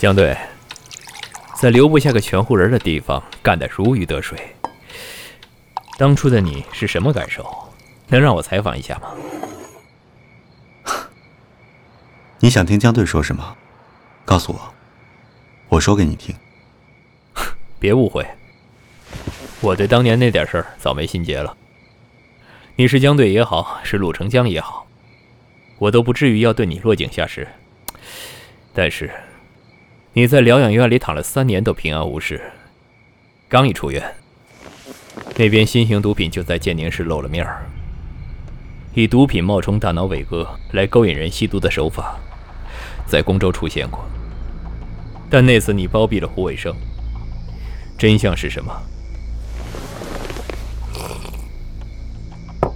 江队，在留不下个全户人的地方干得如鱼得水，当初的你是什么感受？能让我采访一下吗？你想听江队说什么？告诉我，我说给你听。别误会，我对当年那点事儿早没心结了。你是江队也好，是陆成江也好，我都不至于要对你落井下石。但是你在疗养院里躺了三年都平安无事，刚一出院，那边新型毒品就在建宁市露了面儿，以毒品冒充大脑伟哥来勾引人吸毒的手法，在公州出现过。但那次你包庇了胡伟生，真相是什么？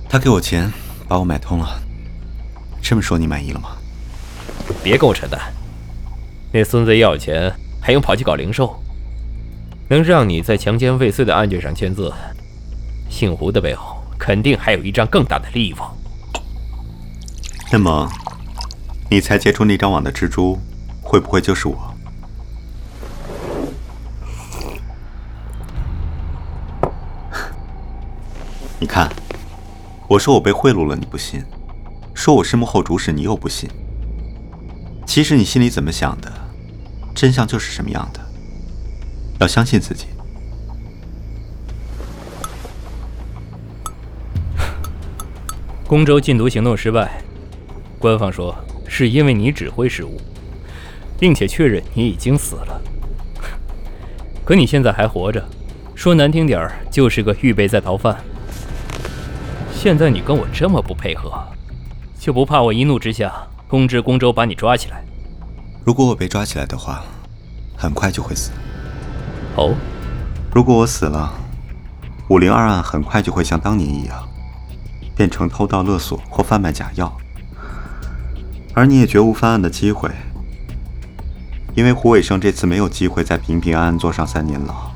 他给我钱，把我买通了。这么说你满意了吗？别跟我扯淡！那孙子要钱，还用跑去搞零售？能让你在强奸未遂的案件上签字，姓胡的背后肯定还有一张更大的利益网。那么，你才接触那张网的蜘蛛，会不会就是我？你看。我说我被贿赂了，你不信；说我是幕后主使，你又不信。其实你心里怎么想的，真相就是什么样的。要相信自己。公州禁毒行动失败，官方说是因为你指挥失误，并且确认你已经死了。可你现在还活着，说难听点儿，就是个预备在逃犯。现在你跟我这么不配合，就不怕我一怒之下通知公州把你抓起来？如果我被抓起来的话，很快就会死。哦，如果我死了，五零二案很快就会像当年一样，变成偷盗勒索或贩卖假药，而你也绝无翻案的机会，因为胡伟生这次没有机会再平平安安坐上三年牢，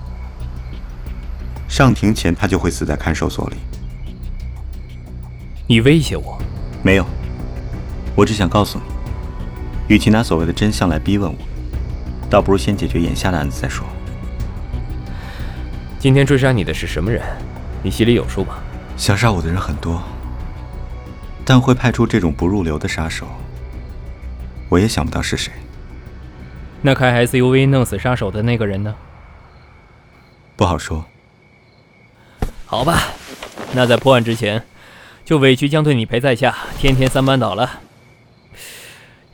上庭前他就会死在看守所里。你威胁我？没有，我只想告诉你，与其拿所谓的真相来逼问我，倒不如先解决眼下的案子再说。今天追杀你的是什么人？你心里有数吗？想杀我的人很多，但会派出这种不入流的杀手，我也想不到是谁。那开 SUV 弄死杀手的那个人呢？不好说。好吧，那在破案之前。就委屈将对你陪在下，天天三班倒了。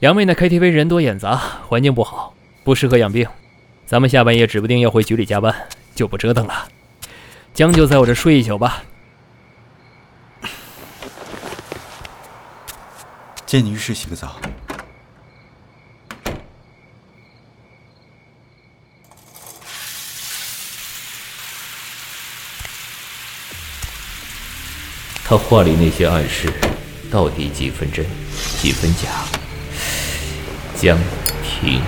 杨妹那 KTV 人多眼杂，环境不好，不适合养病。咱们下半夜指不定要回局里加班，就不折腾了。将就在我这睡一宿吧。借你浴室洗个澡。他话里那些暗示，到底几分真，几分假？江婷，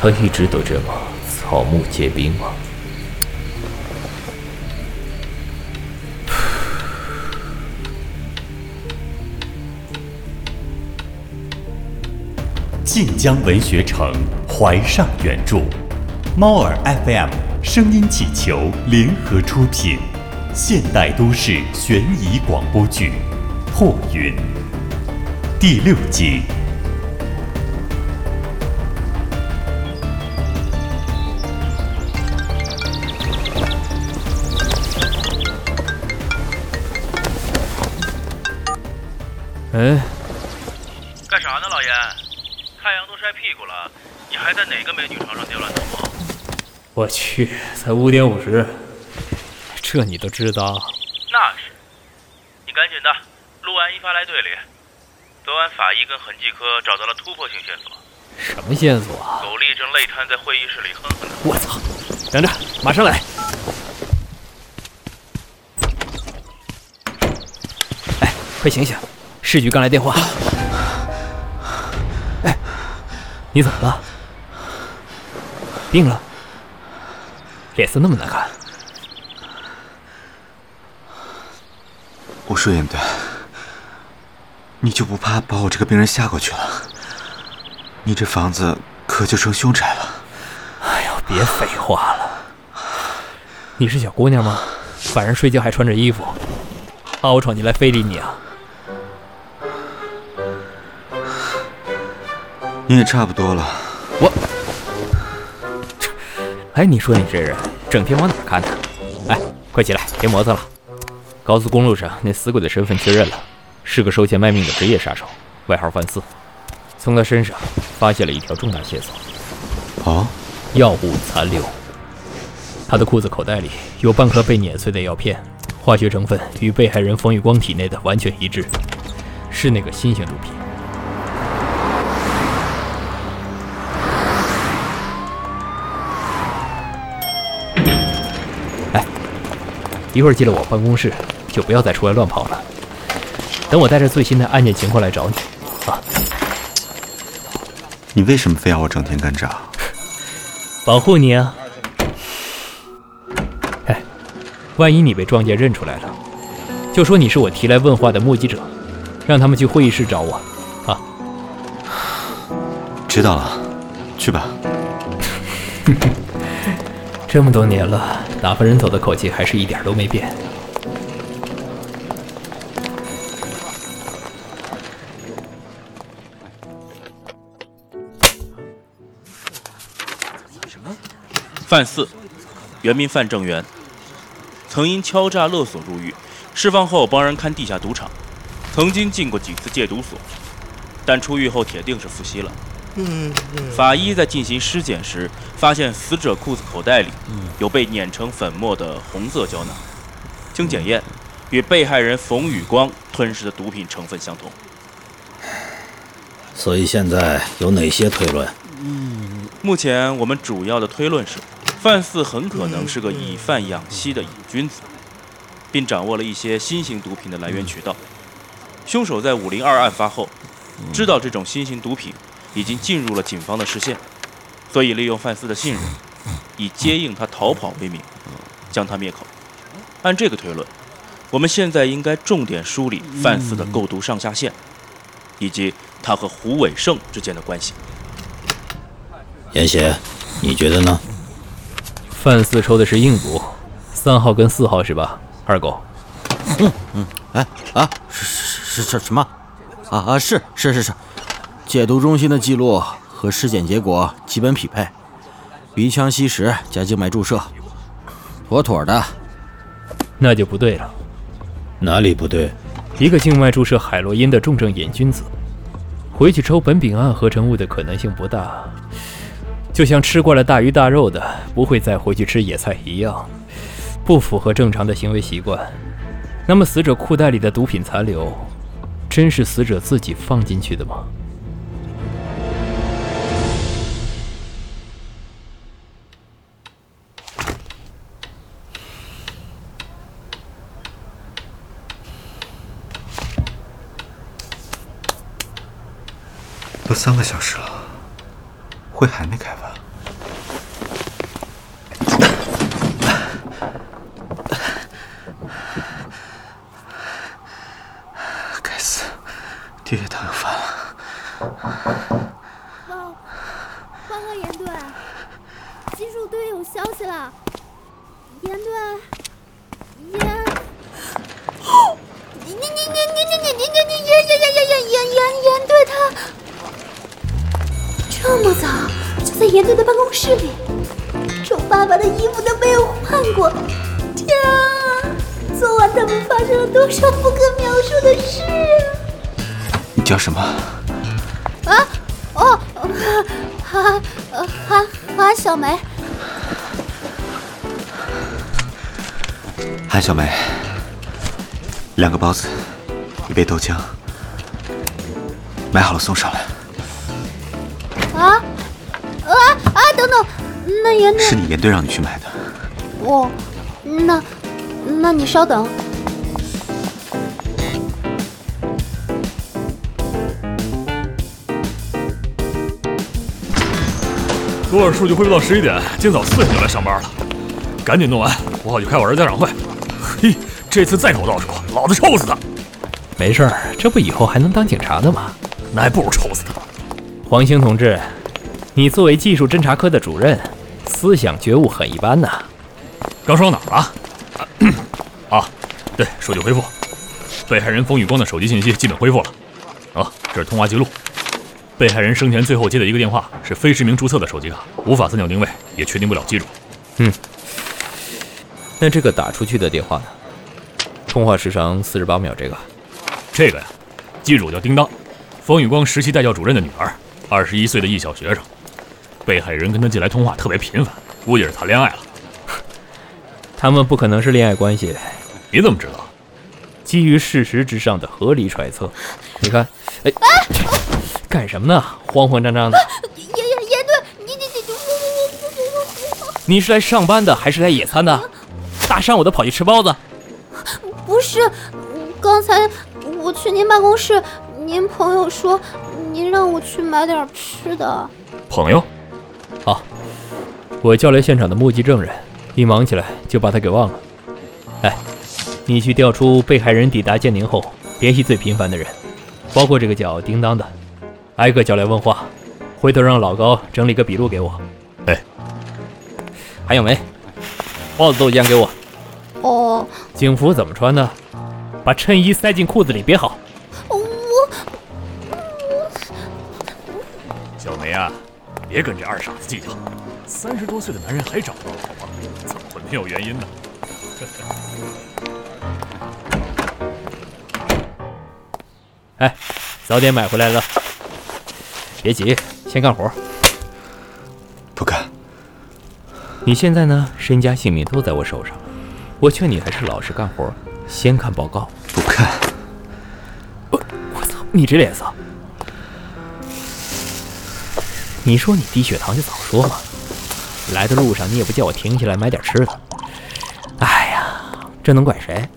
他一直都这么草木皆兵吗？晋江文学城怀上原著，猫耳 FM 声音气球联合出品。现代都市悬疑广播剧《破云》第六集。哎，干啥呢，老爷？太阳都晒屁股了，你还在哪个美女床上丢了头吗？我去，才五点五十。这你都知道？那是，你赶紧的，录完一发来队里。昨晚法医跟痕迹科找到了突破性线索。什么线索啊？狗力正累瘫在会议室里哼哼呢。我操！等着，马上来。哎，快醒醒！市局刚来电话。哎，你怎么了？病了？脸色那么难看。吴淑妍的，你就不怕把我这个病人吓过去了？你这房子可就成凶宅了。哎呦，别废话了。你是小姑娘吗？晚上睡觉还穿着衣服，怕我闯进来非礼你啊？你也差不多了。我，哎，你说你这人整天往哪看呢？哎，快起来，别磨蹭了。高速公路上那死鬼的身份确认了，是个收钱卖命的职业杀手，外号范四。从他身上发现了一条重大线索。啊，药物残留。他的裤子口袋里有半颗被碾碎的药片，化学成分与被害人冯玉光体内的完全一致，是那个新型毒品。一会儿进了我办公室，就不要再出来乱跑了。等我带着最新的案件情况来找你啊。你为什么非要我整天跟着？保护你啊！哎，万一你被撞见认出来了，就说你是我提来问话的目击者，让他们去会议室找我。啊，知道了，去吧。这么多年了，打发人走的口气还是一点都没变。范四，原名范正元，曾因敲诈勒索入狱，释放后帮人看地下赌场，曾经进过几次戒毒所，但出狱后铁定是复吸了。法医在进行尸检时，发现死者裤子口袋里有被碾成粉末的红色胶囊，经检验，与被害人冯宇光吞食的毒品成分相同。所以现在有哪些推论？目前我们主要的推论是。范四很可能是个以贩养吸的瘾君子，并掌握了一些新型毒品的来源渠道。凶手在五零二案发后，知道这种新型毒品已经进入了警方的视线，所以利用范四的信任，以接应他逃跑为名，将他灭口。按这个推论，我们现在应该重点梳理范四的构图上下线，以及他和胡伟胜之间的关系。严邪，你觉得呢？范四抽的是硬毒，三号跟四号是吧？二狗。嗯嗯，哎啊，是是是什么？啊啊，是是是是，戒毒中心的记录和尸检结果基本匹配，鼻腔吸食加静脉注射，妥妥的。那就不对了。哪里不对？一个静脉注射海洛因的重症瘾君子，回去抽苯丙胺合成物的可能性不大。就像吃惯了大鱼大肉的不会再回去吃野菜一样，不符合正常的行为习惯。那么，死者裤袋里的毒品残留，真是死者自己放进去的吗？都三个小时了。会还没开完？该死，爹也他室里，丑爸爸的衣服都没有换过。天啊！昨晚他们发生了多少不可描述的事啊！你叫什么？啊？哦，韩韩韩小梅。韩小梅，两个包子，一杯豆浆，买好了送上来。啊啊啊！等等，那严队是你严队让你去买的。哦，那那你稍等。昨晚数据汇报到十一点，今早四点就来上班了，赶紧弄完，我好去开我儿家长会。嘿，这次再搞倒数，老子抽死他！没事儿，这不以后还能当警察的吗？那还不如抽死他。黄兴同志，你作为技术侦查科的主任，思想觉悟很一般呐。刚说到哪儿了？啊，对，数据恢复，被害人冯宇光的手机信息基本恢复了。啊，这是通话记录。被害人生前最后接的一个电话是非实名注册的手机卡，无法三角定位，也确定不了机主。嗯，那这个打出去的电话呢？通话时长四十八秒，这个，这个呀，机主叫叮当，冯宇光实习代教主任的女儿，二十一岁的艺小学生。被害人跟他进来通话特别频繁，估计是谈恋爱了。他们不可能是恋爱关系，你怎么知道？基于事实之上的合理揣测。你看，哎，干什么呢？慌慌张张的。严严严队，你你你我我我我我你是来上班的还是来野餐的？大上午的跑去吃包子？不是，刚才我去您办公室，您朋友说您让我去买点吃的。朋友？好，我叫来现场的目击证人。一忙起来就把他给忘了。哎，你去调出被害人抵达建宁后联系最频繁的人，包括这个叫叮当的，挨个叫来问话。回头让老高整理个笔录给我。哎，还有没？帽子都将给我。哦。警服怎么穿的？把衬衣塞进裤子里，别好。别跟这二傻子计较。三十多岁的男人还找不到老婆，怎么会没有原因呢？哎，早点买回来了。别急，先干活。不干。你现在呢？身家性命都在我手上，我劝你还是老实干活，先看报告。不看。我我操！你这脸色。你说你低血糖就早说嘛。来的路上你也不叫我停下来买点吃的。哎呀，这能怪谁？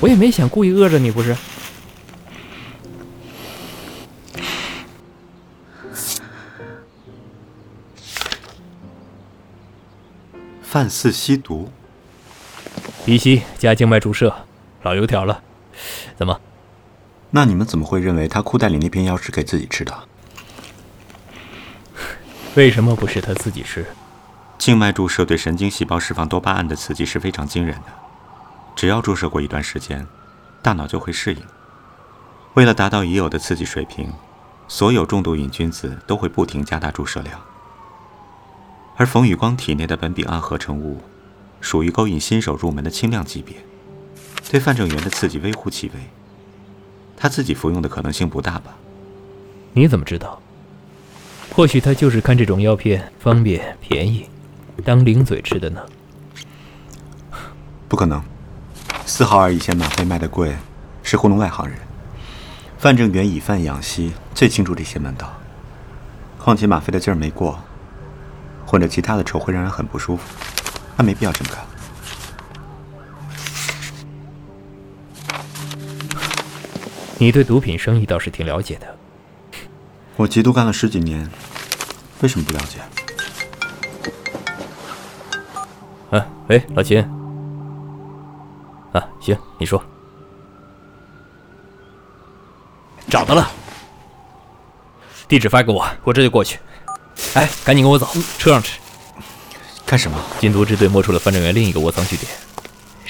我也没想故意饿着你，不是？范四吸毒，鼻吸加静脉注射，老油条了。怎么？那你们怎么会认为他裤袋里那片药是给自己吃的？为什么不是他自己吃？静脉注射对神经细胞释放多巴胺的刺激是非常惊人的，只要注射过一段时间，大脑就会适应。为了达到已有的刺激水平，所有重度瘾君子都会不停加大注射量。而冯宇光体内的苯丙胺合成物，属于勾引新手入门的轻量级别，对范正元的刺激微乎其微。他自己服用的可能性不大吧？你怎么知道？或许他就是看这种药片方便便宜。当零嘴吃的呢？不可能，四号二以前吗啡卖的贵，是糊弄外行人。范正元以贩养吸，最清楚这些门道。况且吗啡的劲儿没过，混着其他的臭会让人很不舒服，他没必要这么干。你对毒品生意倒是挺了解的。我缉毒干了十几年，为什么不了解？啊，喂，老秦。啊，行，你说。找到了，地址发给我，我这就过去。哎，赶紧跟我走，车上吃。干什么？禁毒支队摸出了范正元另一个窝藏据点，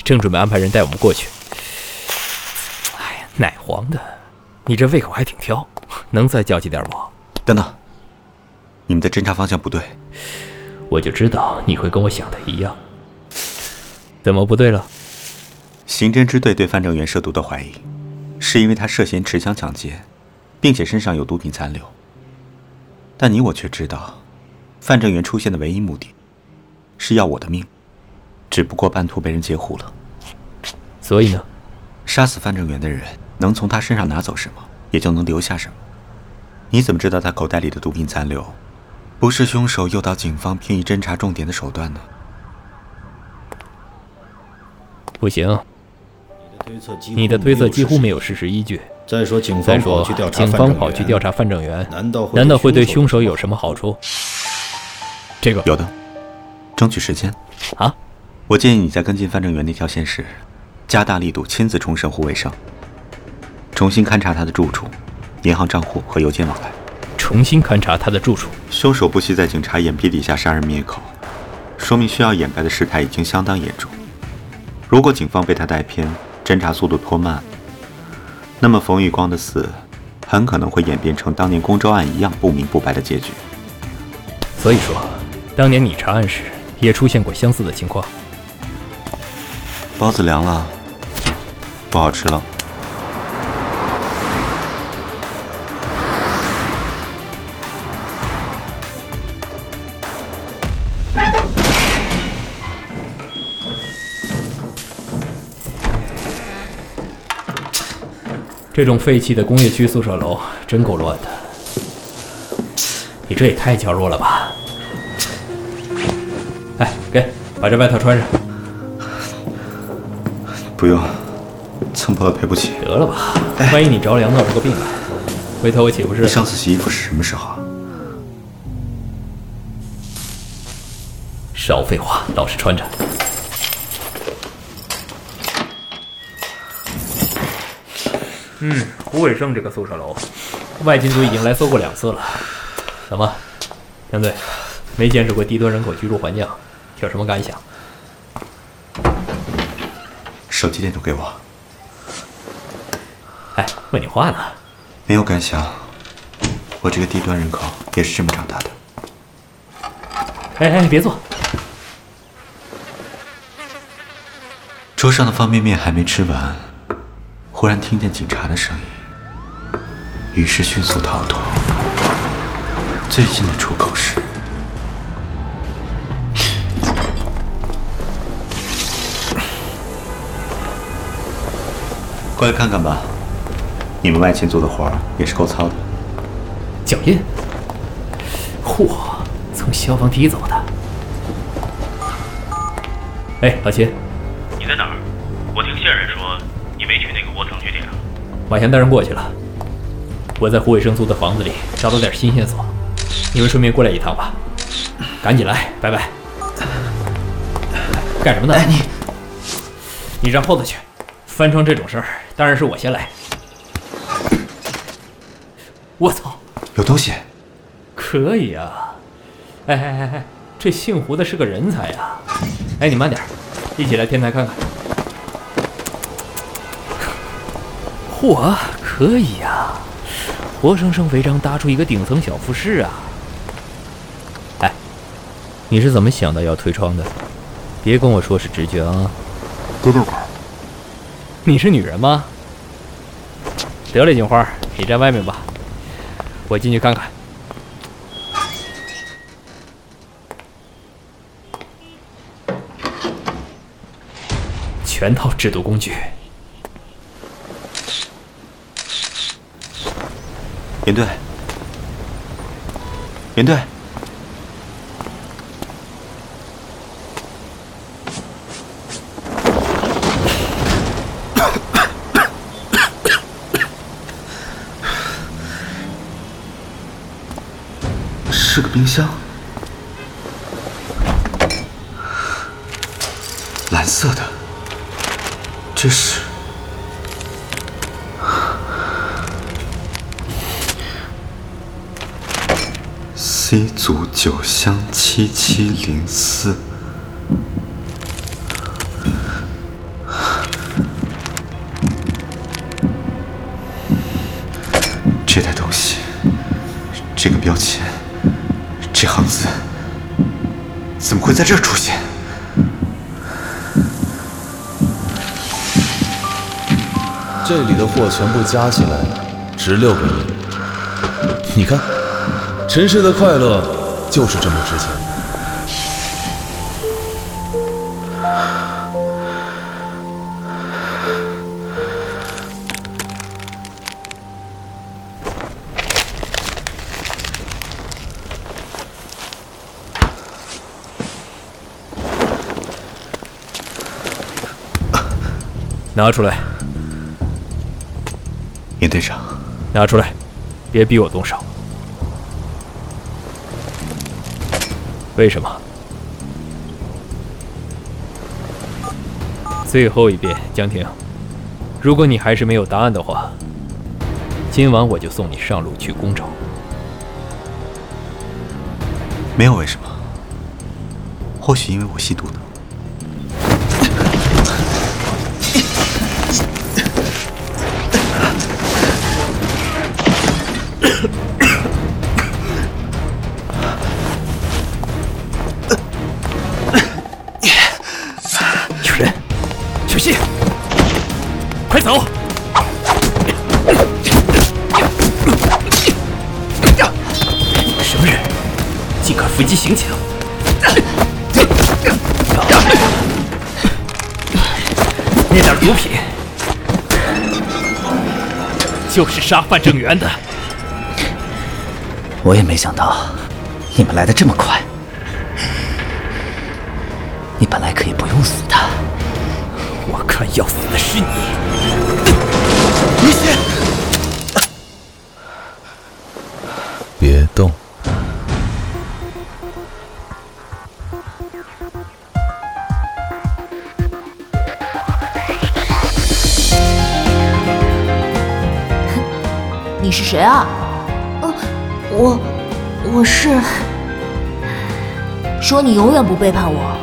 正准备安排人带我们过去。哎呀，奶黄的，你这胃口还挺挑，能再焦急点不？等等，你们的侦查方向不对。我就知道你会跟我想的一样。怎么不对了？刑侦支队对范正元涉毒的怀疑，是因为他涉嫌持枪抢劫，并且身上有毒品残留。但你我却知道，范正元出现的唯一目的，是要我的命，只不过半途被人截胡了。所以呢，杀死范正元的人能从他身上拿走什么，也就能留下什么。你怎么知道他口袋里的毒品残留，不是凶手诱导警方偏移侦查重点的手段呢？不行，你的推测几乎没有事实依据。再说，警方跑去调查范正元，难道难道会对凶手有什么好处？这个有的，争取时间啊！我建议你在跟进范正元那条线时，加大力度，亲自冲神户卫生，重新勘查他的住处、银行账户和邮件往来。重新勘察他的住处。凶手不惜在警察眼皮底下杀人灭口，说明需要掩盖的事态已经相当严重。如果警方被他带偏，侦查速度拖慢，那么冯玉光的死很可能会演变成当年公州案一样不明不白的结局。所以说，当年你查案时也出现过相似的情况。包子凉了，不好吃了。这种废弃的工业区宿舍楼真够乱的，你这也太娇弱了吧！哎，给，把这外套穿上。不用，蹭破了赔不起。得了吧，万一你着凉闹出个病来，回头我岂不是……你上次洗衣服是什么时候啊？少废话，老实穿着。嗯，胡伟胜这个宿舍楼，外勤组已经来搜过两次了。怎么，杨队，没见识过低端人口居住环境，有什么感想？手机电筒给我。哎，问你话呢。没有感想，我这个低端人口也是这么长大的。哎哎，别坐。桌上的方便面还没吃完，忽然听见警察的声音，于是迅速逃脱。最近的出口是……过来看看吧，你们外勤组的活儿也是够糙的。脚印，嚯，从消防梯走的。哎，老秦，马强带人过去了，我在胡伟生租的房子里找到点新线索，你们顺便过来一趟吧。赶紧来，拜拜。干什么呢？哎，你，你让后头去。翻窗这种事儿，当然是我先来。我操，有东西！可以啊！哎哎哎哎，这姓胡的是个人才呀！哎，你慢点，一起来天台看看。嚯，可以呀！活生生违章搭出一个顶层小复式啊！哎，你是怎么想到要推窗的？别跟我说是直觉啊！第六感。你是女人吗？得了，警花，你站外面吧，我进去看看。全套制毒工具。严队，严队。是个冰箱，蓝色的，这是 C 组九箱七七零四，这袋东西，这个标签。这行字怎么会在这儿出现？这里的货全部加起来值六个亿。你看，尘世的快乐就是这么值钱。拿出来，严队长，拿出来，别逼我动手。为什么？最后一遍，江婷，如果你还是没有答案的话，今晚我就送你上路去公州。没有为什么。或许因为我吸毒呢。伏击刑警！那点毒品就是杀范正元的。我也没想到你们来的这么快。你本来可以不用死的。我看要死的是你。你啊？呃，我，我是。说你永远不背叛我，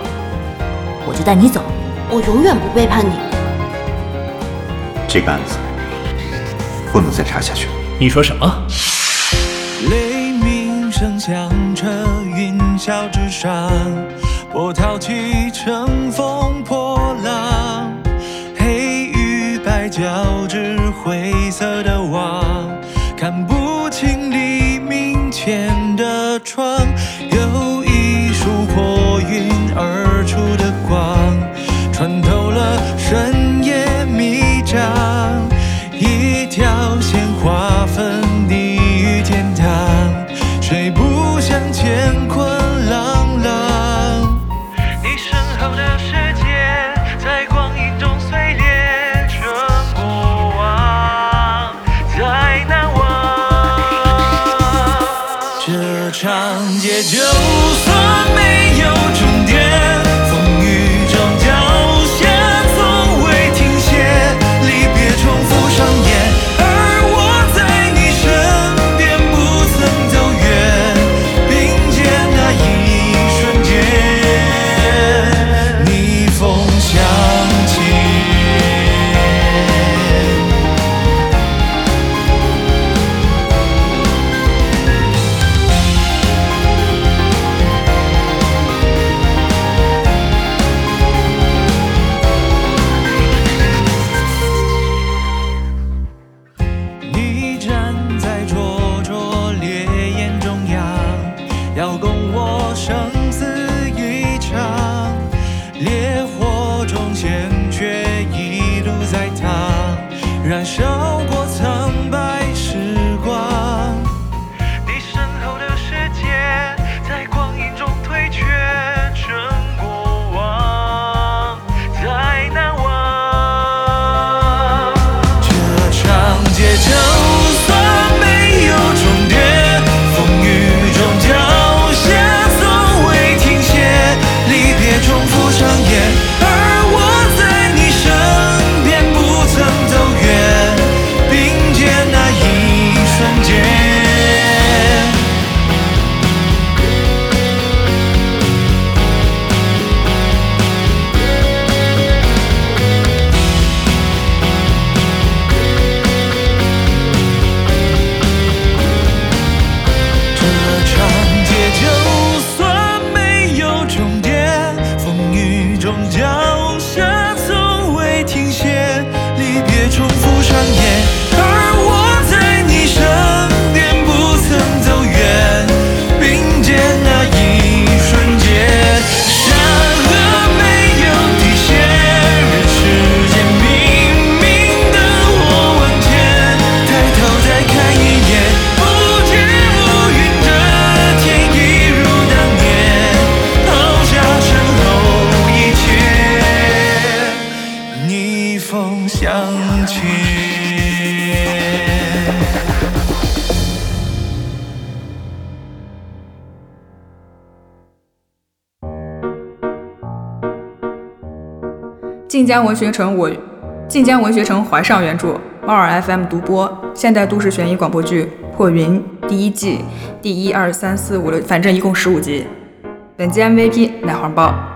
我就带你走。我永远不背叛你。这个案子不能再查下去了。你说什么？雷鸣声响彻云霄之上，波涛起，乘风破浪，黑与白交织，灰色的网，明前的窗，有一束破云而出的光。穿透了深夜迷障，一条线划分地狱天堂，谁不晋江文学城我，晋江文学城怀上原著，猫耳 FM 独播，现代都市悬疑广播剧《破云》第一季第一二三四五六，反正一共十五集。本季 MVP 奶黄包。